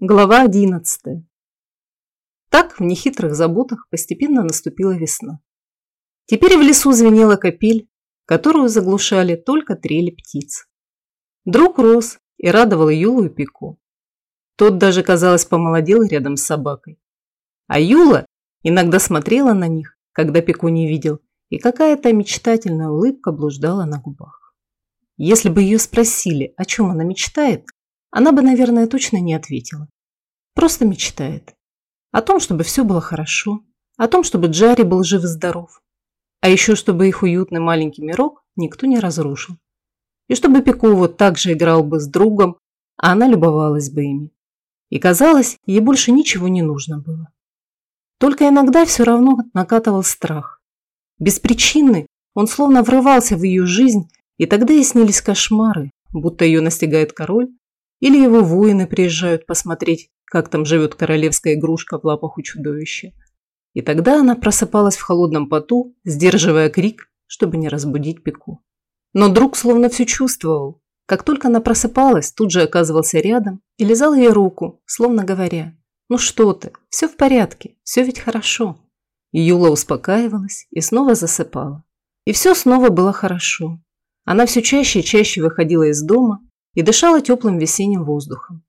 Глава 11. Так в нехитрых заботах постепенно наступила весна. Теперь в лесу звенела капель, которую заглушали только трели птиц. Друг рос и радовал Юлу и Пику. Тот даже, казалось, помолодел рядом с собакой. А Юла иногда смотрела на них, когда Пику не видел, и какая-то мечтательная улыбка блуждала на губах. Если бы ее спросили, о чем она мечтает, она бы, наверное, точно не ответила. Просто мечтает. О том, чтобы все было хорошо. О том, чтобы Джарри был жив и здоров. А еще, чтобы их уютный маленький мирок никто не разрушил. И чтобы Пику вот так же играл бы с другом, а она любовалась бы ими. И казалось, ей больше ничего не нужно было. Только иногда все равно накатывал страх. Без причины он словно врывался в ее жизнь, и тогда ей снились кошмары, будто ее настигает король, или его воины приезжают посмотреть, как там живет королевская игрушка в лапах у чудовища. И тогда она просыпалась в холодном поту, сдерживая крик, чтобы не разбудить Пику. Но друг словно все чувствовал. Как только она просыпалась, тут же оказывался рядом и лизал ей руку, словно говоря, «Ну что ты, все в порядке, все ведь хорошо». И Юла успокаивалась и снова засыпала. И все снова было хорошо. Она все чаще и чаще выходила из дома, и дышала теплым весенним воздухом.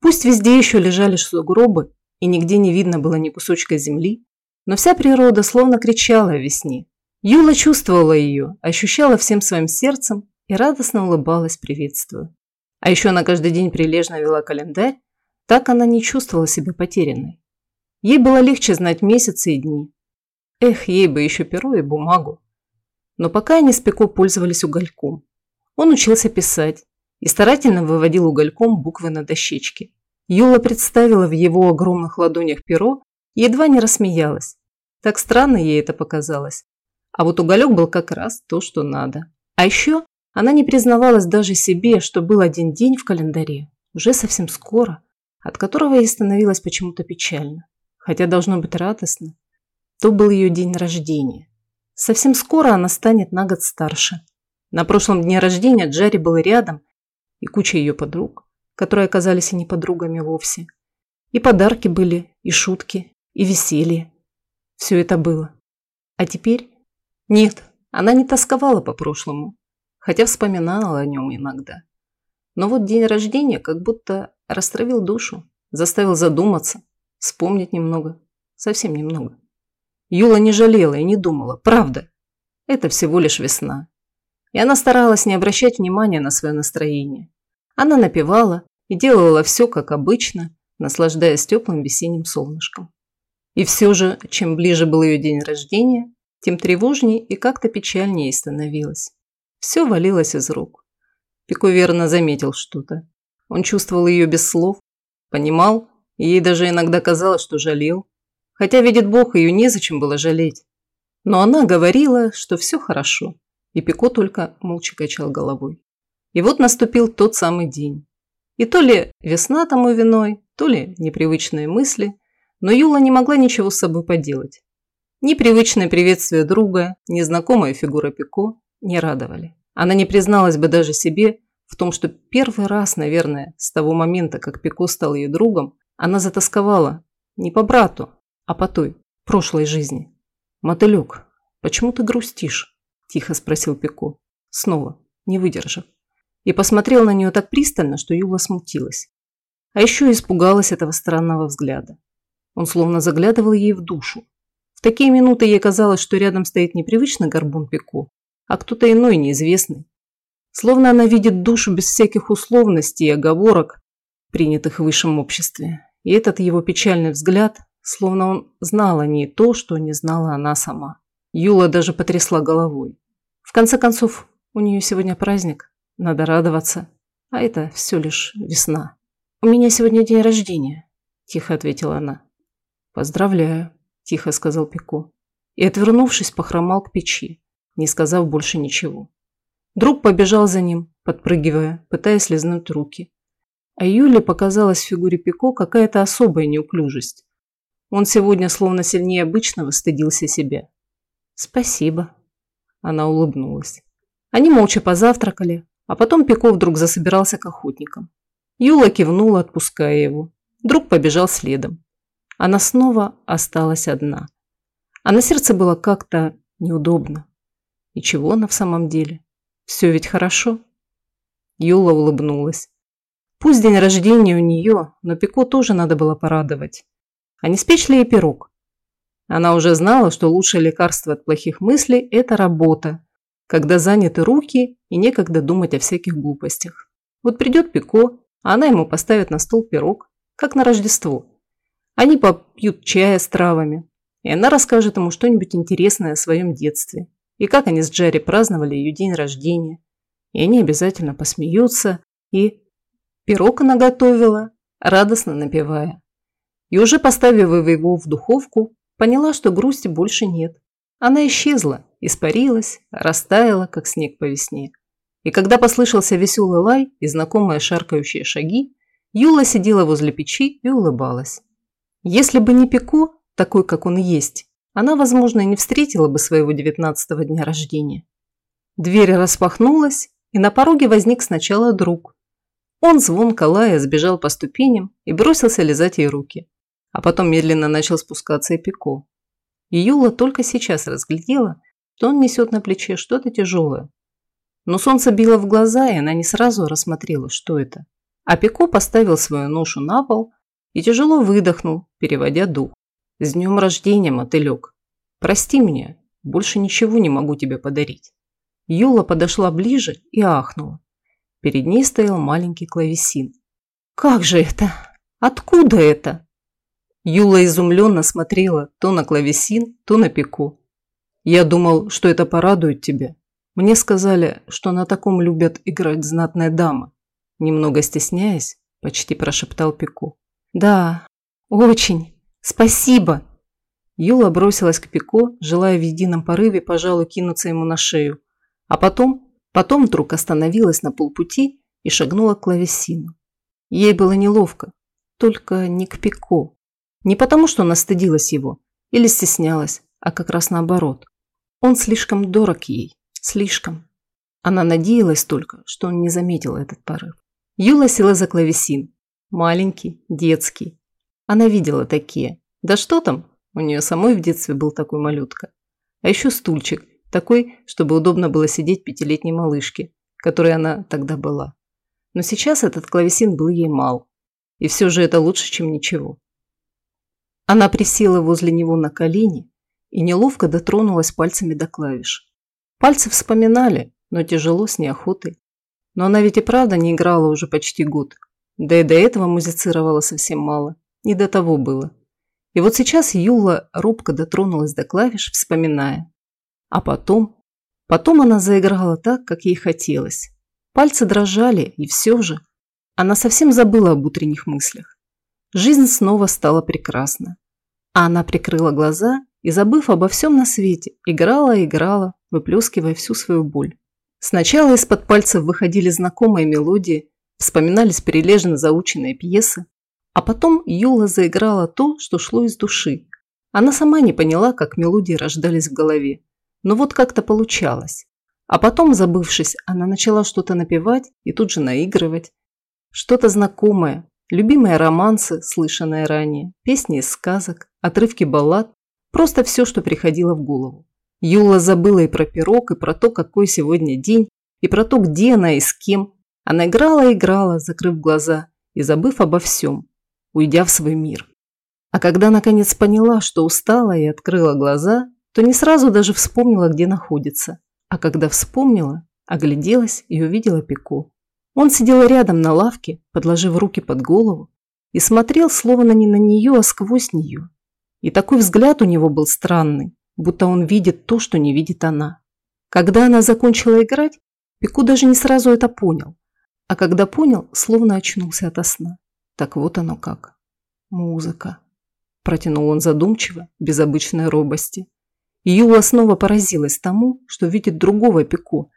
Пусть везде еще лежали сугробы, и нигде не видно было ни кусочка земли, но вся природа словно кричала о весне. Юла чувствовала ее, ощущала всем своим сердцем и радостно улыбалась, приветствуя. А еще она каждый день прилежно вела календарь, так она не чувствовала себя потерянной. Ей было легче знать месяцы и дни. Эх, ей бы еще перо и бумагу. Но пока они с Пеко пользовались угольком. Он учился писать, и старательно выводил угольком буквы на дощечке. Юла представила в его огромных ладонях перо и едва не рассмеялась. Так странно ей это показалось. А вот уголек был как раз то, что надо. А еще она не признавалась даже себе, что был один день в календаре, уже совсем скоро, от которого ей становилось почему-то печально. Хотя должно быть радостно. То был ее день рождения. Совсем скоро она станет на год старше. На прошлом дне рождения Джарри был рядом и куча ее подруг, которые оказались и не подругами вовсе. И подарки были, и шутки, и веселье. Все это было. А теперь? Нет, она не тосковала по прошлому, хотя вспоминала о нем иногда. Но вот день рождения как будто растравил душу, заставил задуматься, вспомнить немного, совсем немного. Юла не жалела и не думала, правда. Это всего лишь весна. И она старалась не обращать внимания на свое настроение. Она напевала и делала все как обычно, наслаждаясь теплым весенним солнышком. И все же, чем ближе был ее день рождения, тем тревожнее и как-то печальнее ей становилось. Все валилось из рук. Пико верно заметил что-то. Он чувствовал ее без слов, понимал, и ей даже иногда казалось, что жалел. Хотя, видит Бог, ее незачем было жалеть. Но она говорила, что все хорошо, и Пико только молча качал головой. И вот наступил тот самый день. И то ли весна тому виной, то ли непривычные мысли, но Юла не могла ничего с собой поделать. Ни привычное приветствие друга, ни знакомая фигура Пико не радовали. Она не призналась бы даже себе в том, что первый раз, наверное, с того момента, как Пико стал ее другом, она затасковала не по брату, а по той, прошлой жизни. «Мотылек, почему ты грустишь?» – тихо спросил Пико, снова, не выдержав и посмотрел на нее так пристально, что Юла смутилась. А еще испугалась этого странного взгляда. Он словно заглядывал ей в душу. В такие минуты ей казалось, что рядом стоит непривычно горбун Пико, а кто-то иной, неизвестный. Словно она видит душу без всяких условностей и оговорок, принятых в высшем обществе. И этот его печальный взгляд, словно он знал о ней то, что не знала она сама. Юла даже потрясла головой. В конце концов, у нее сегодня праздник. Надо радоваться. А это все лишь весна. «У меня сегодня день рождения», – тихо ответила она. «Поздравляю», – тихо сказал Пико. И, отвернувшись, похромал к печи, не сказав больше ничего. Друг побежал за ним, подпрыгивая, пытаясь лизнуть руки. А Юле показалась в фигуре Пико какая-то особая неуклюжесть. Он сегодня словно сильнее обычного стыдился себя. «Спасибо», – она улыбнулась. Они молча позавтракали, а потом Пико вдруг засобирался к охотникам. Юла кивнула, отпуская его. Друг побежал следом. Она снова осталась одна. А на сердце было как-то неудобно. И чего она в самом деле? Все ведь хорошо. Юла улыбнулась. Пусть день рождения у нее, но Пико тоже надо было порадовать. Не спечь ей пирог? Она уже знала, что лучшее лекарство от плохих мыслей – это работа, когда заняты руки и некогда думать о всяких глупостях. Вот придет Пико, а она ему поставит на стол пирог, как на Рождество. Они попьют чая с травами, и она расскажет ему что-нибудь интересное о своем детстве, и как они с Джерри праздновали ее день рождения. И они обязательно посмеются, и... Пирог она готовила, радостно напевая. И уже поставив его в духовку, поняла, что грусти больше нет. Она исчезла, испарилась, растаяла, как снег по весне. И когда послышался веселый лай и знакомые шаркающие шаги, Юла сидела возле печи и улыбалась. Если бы не Пико, такой, как он есть, она, возможно, не встретила бы своего девятнадцатого дня рождения. Дверь распахнулась, и на пороге возник сначала друг. Он звонко лая сбежал по ступеням и бросился лизать ей руки, а потом медленно начал спускаться и Пико. И Юла только сейчас разглядела, что он несет на плече что-то тяжелое. Но солнце било в глаза, и она не сразу рассмотрела, что это. А Пико поставил свою ношу на пол и тяжело выдохнул, переводя дух. «С днем рождения, мотылек! Прости меня, больше ничего не могу тебе подарить». Юла подошла ближе и ахнула. Перед ней стоял маленький клавесин. «Как же это? Откуда это?» Юла изумленно смотрела то на клавесин, то на Пико. «Я думал, что это порадует тебя. Мне сказали, что на таком любят играть знатные дамы. Немного стесняясь, почти прошептал Пику. «Да, очень. Спасибо!» Юла бросилась к Пико, желая в едином порыве, пожалуй, кинуться ему на шею. А потом, потом вдруг остановилась на полпути и шагнула к клавесину. Ей было неловко, только не к Пико. Не потому, что она стыдилась его или стеснялась, а как раз наоборот. Он слишком дорог ей, слишком. Она надеялась только, что он не заметил этот порыв. Юла села за клавесин. Маленький, детский. Она видела такие. Да что там, у нее самой в детстве был такой малютка. А еще стульчик, такой, чтобы удобно было сидеть пятилетней малышке, которой она тогда была. Но сейчас этот клавесин был ей мал. И все же это лучше, чем ничего. Она присела возле него на колени и неловко дотронулась пальцами до клавиш. Пальцы вспоминали, но тяжело, с неохотой. Но она ведь и правда не играла уже почти год. Да и до этого музицировала совсем мало. Не до того было. И вот сейчас Юла робко дотронулась до клавиш, вспоминая. А потом... Потом она заиграла так, как ей хотелось. Пальцы дрожали, и все же... Она совсем забыла об утренних мыслях. Жизнь снова стала прекрасна. А она прикрыла глаза и, забыв обо всем на свете, играла, играла, выплескивая всю свою боль. Сначала из-под пальцев выходили знакомые мелодии, вспоминались прилежно заученные пьесы, а потом Юла заиграла то, что шло из души. Она сама не поняла, как мелодии рождались в голове, но вот как-то получалось. А потом, забывшись, она начала что-то напевать и тут же наигрывать. Что-то знакомое, любимые романсы, слышанные ранее, песни из сказок, отрывки баллад, просто все, что приходило в голову. Юла забыла и про пирог, и про то, какой сегодня день, и про то, где она и с кем. Она играла и играла, закрыв глаза и забыв обо всем, уйдя в свой мир. А когда наконец поняла, что устала и открыла глаза, то не сразу даже вспомнила, где находится. А когда вспомнила, огляделась и увидела Пико. Он сидел рядом на лавке, подложив руки под голову, и смотрел словно не на нее, а сквозь нее. И такой взгляд у него был странный, будто он видит то, что не видит она. Когда она закончила играть, Пику даже не сразу это понял, а когда понял, словно очнулся ото сна. Так вот оно как. Музыка. Протянул он задумчиво, без обычной робости. И Юла снова поразилась тому, что видит другого Пику,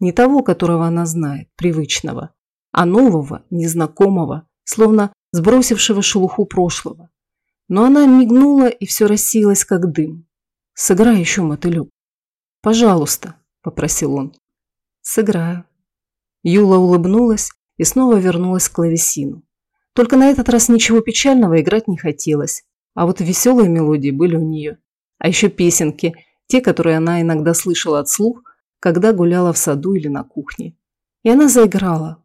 не того, которого она знает, привычного, а нового, незнакомого, словно сбросившего шелуху прошлого. Но она мигнула, и все рассеялось, как дым. Сыграй еще мотылек. Пожалуйста, попросил он. Сыграю. Юла улыбнулась и снова вернулась к клавесину. Только на этот раз ничего печального играть не хотелось. А вот веселые мелодии были у нее. А еще песенки, те, которые она иногда слышала от слух, когда гуляла в саду или на кухне. И она заиграла.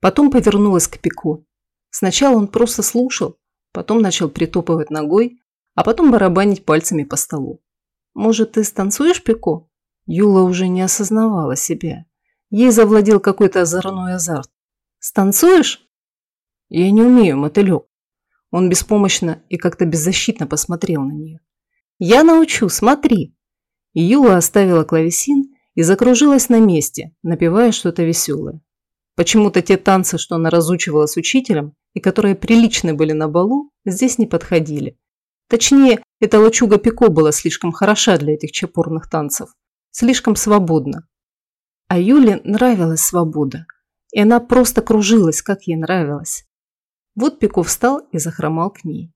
Потом повернулась к Пико. Сначала он просто слушал, потом начал притопывать ногой, а потом барабанить пальцами по столу. «Может, ты станцуешь, Пико?» Юла уже не осознавала себя. Ей завладел какой-то озорной азарт. «Станцуешь?» «Я не умею, мотылек». Он беспомощно и как-то беззащитно посмотрел на нее. «Я научу, смотри!» Юла оставила клавесин и закружилась на месте, напевая что-то веселое. Почему-то те танцы, что она разучивала с учителем, и которые приличны были на балу, здесь не подходили. Точнее, эта лачуга Пико была слишком хороша для этих чепурных танцев, слишком свободна. А Юле нравилась свобода, и она просто кружилась, как ей нравилось. Вот Пико встал и захромал к ней.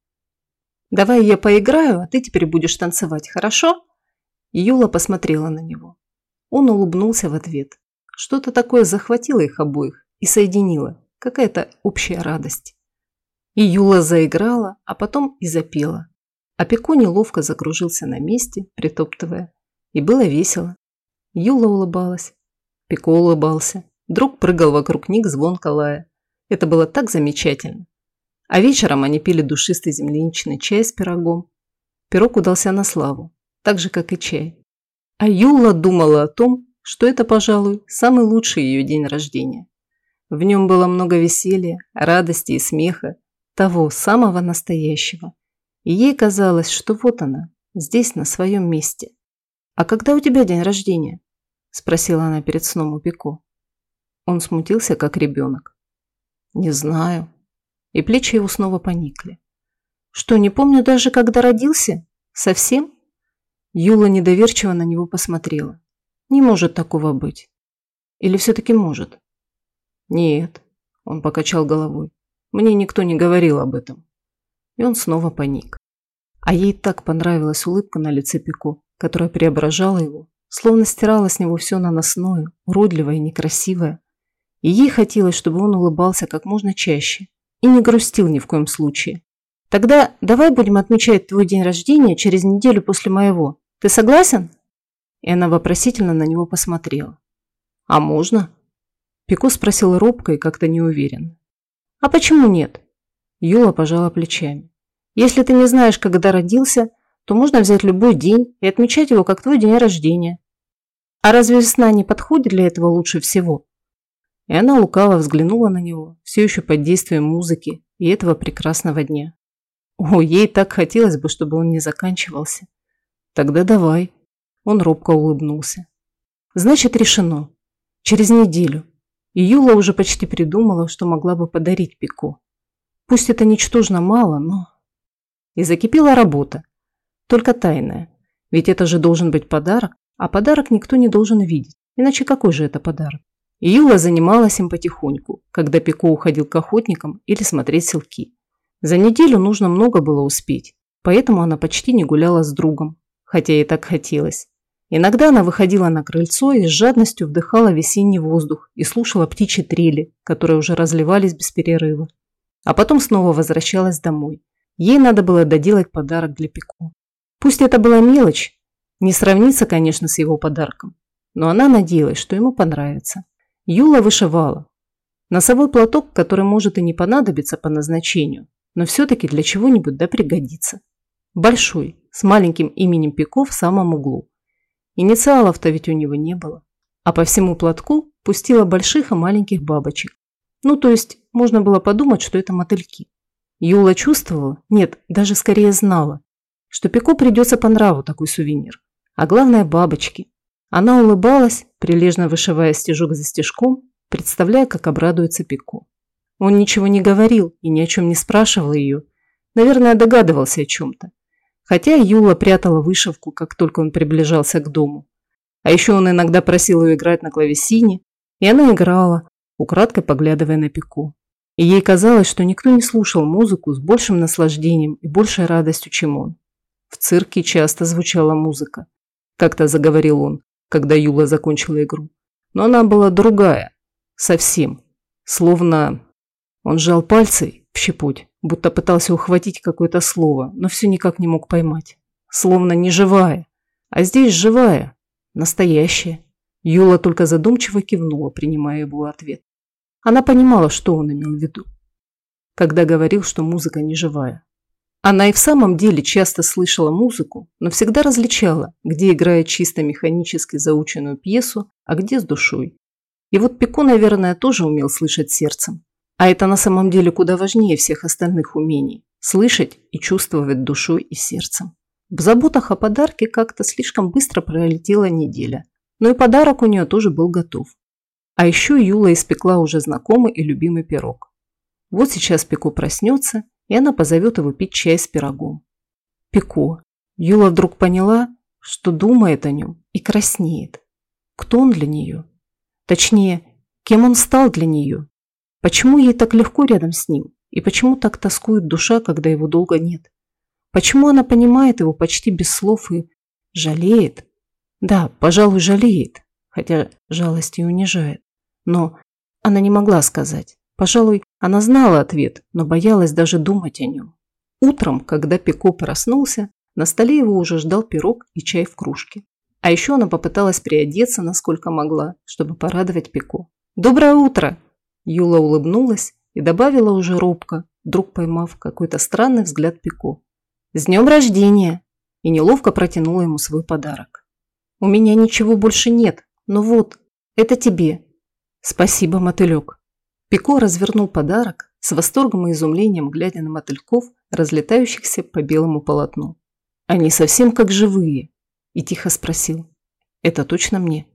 «Давай я поиграю, а ты теперь будешь танцевать, хорошо?» Юла посмотрела на него. Он улыбнулся в ответ. Что-то такое захватило их обоих и соединило. Какая-то общая радость. И Юла заиграла, а потом и запела. А Пико неловко закружился на месте, притоптывая. И было весело. Юла улыбалась. Пико улыбался. Друг прыгал вокруг них звонко лая. Это было так замечательно. А вечером они пили душистый земляничный чай с пирогом. Пирог удался на славу, так же, как и чай. А Юла думала о том, что это, пожалуй, самый лучший ее день рождения. В нем было много веселья, радости и смеха, того самого настоящего. И ей казалось, что вот она, здесь, на своем месте. «А когда у тебя день рождения?» – спросила она перед сном у Пико. Он смутился, как ребенок. «Не знаю», и плечи его снова поникли. «Что, не помню даже, когда родился? Совсем?» Юла недоверчиво на него посмотрела. «Не может такого быть. Или все-таки может?» «Нет», – он покачал головой. «Мне никто не говорил об этом». И он снова паник. А ей так понравилась улыбка на лице Пико, которая преображала его, словно стирала с него все наносное, уродливое и некрасивое. И ей хотелось, чтобы он улыбался как можно чаще, и не грустил ни в коем случае. Тогда давай будем отмечать твой день рождения через неделю после моего. Ты согласен? И она вопросительно на него посмотрела. А можно? Пико спросил робко и как-то неуверенно. А почему нет? Юла пожала плечами. Если ты не знаешь, когда родился, то можно взять любой день и отмечать его как твой день рождения. А разве весна не подходит для этого лучше всего? И она лукаво взглянула на него, все еще под действием музыки и этого прекрасного дня. О, ей так хотелось бы, чтобы он не заканчивался. Тогда давай. Он робко улыбнулся. Значит, решено. Через неделю. И Юла уже почти придумала, что могла бы подарить Пико. Пусть это ничтожно мало, но... И закипела работа. Только тайная. Ведь это же должен быть подарок, а подарок никто не должен видеть. Иначе какой же это подарок? И Юла занималась им потихоньку, когда Пико уходил к охотникам или смотреть селки. За неделю нужно много было успеть, поэтому она почти не гуляла с другом, хотя ей так хотелось. Иногда она выходила на крыльцо и с жадностью вдыхала весенний воздух и слушала птичьи трели, которые уже разливались без перерыва. А потом снова возвращалась домой. Ей надо было доделать подарок для Пико. Пусть это была мелочь, не сравнится, конечно, с его подарком, но она надеялась, что ему понравится. Юла вышивала. Носовой платок, который может и не понадобиться по назначению, но все-таки для чего-нибудь да пригодится. Большой, с маленьким именем Пико в самом углу. Инициалов-то ведь у него не было. А по всему платку пустила больших и маленьких бабочек. Ну, то есть, можно было подумать, что это мотыльки. Юла чувствовала, нет, даже скорее знала, что Пико придется по нраву такой сувенир. А главное, бабочки. Она улыбалась, прилежно вышивая стежок за стежком, представляя, как обрадуется Пико. Он ничего не говорил и ни о чем не спрашивал ее. Наверное, догадывался о чем-то. Хотя Юла прятала вышивку, как только он приближался к дому. А еще он иногда просил ее играть на клавесине, и она играла, украдкой поглядывая на Пико. И ей казалось, что никто не слушал музыку с большим наслаждением и большей радостью, чем он. В цирке часто звучала музыка. Как-то заговорил он, когда Юла закончила игру. Но она была другая. Совсем. Словно он сжал пальцы, в щепоть, будто пытался ухватить какое-то слово, но все никак не мог поймать. Словно не живая. А здесь живая. Настоящая. Юла только задумчиво кивнула, принимая его ответ. Она понимала, что он имел в виду, когда говорил, что музыка не живая. Она и в самом деле часто слышала музыку, но всегда различала, где играет чисто механически заученную пьесу, а где с душой. И вот Пико, наверное, тоже умел слышать сердцем. А это на самом деле куда важнее всех остальных умений – слышать и чувствовать душой и сердцем. В заботах о подарке как-то слишком быстро пролетела неделя, но и подарок у нее тоже был готов. А еще Юла испекла уже знакомый и любимый пирог. Вот сейчас Пико проснется, и она позовет его пить чай с пирогом. Пико. Юла вдруг поняла, что думает о нем и краснеет. Кто он для нее? Точнее, кем он стал для нее? Почему ей так легко рядом с ним? И почему так тоскует душа, когда его долго нет? Почему она понимает его почти без слов и жалеет? Да, пожалуй, жалеет, хотя жалость и унижает. Но она не могла сказать. Пожалуй, она знала ответ, но боялась даже думать о нем. Утром, когда Пико проснулся, на столе его уже ждал пирог и чай в кружке. А еще она попыталась приодеться, насколько могла, чтобы порадовать Пико. «Доброе утро!» Юла улыбнулась и добавила уже робко, вдруг поймав какой-то странный взгляд Пико. «С днем рождения!» и неловко протянула ему свой подарок. «У меня ничего больше нет, но вот, это тебе». «Спасибо, мотылек». Пико развернул подарок, с восторгом и изумлением глядя на мотыльков, разлетающихся по белому полотну. Они совсем как живые. И тихо спросил. «Это точно мне?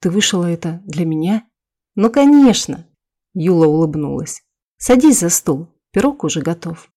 Ты вышила это для меня?» «Ну, конечно!» Юла улыбнулась. «Садись за стол, пирог уже готов».